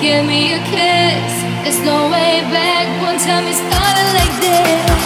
give me a kiss. There's no way back. One time it started like this.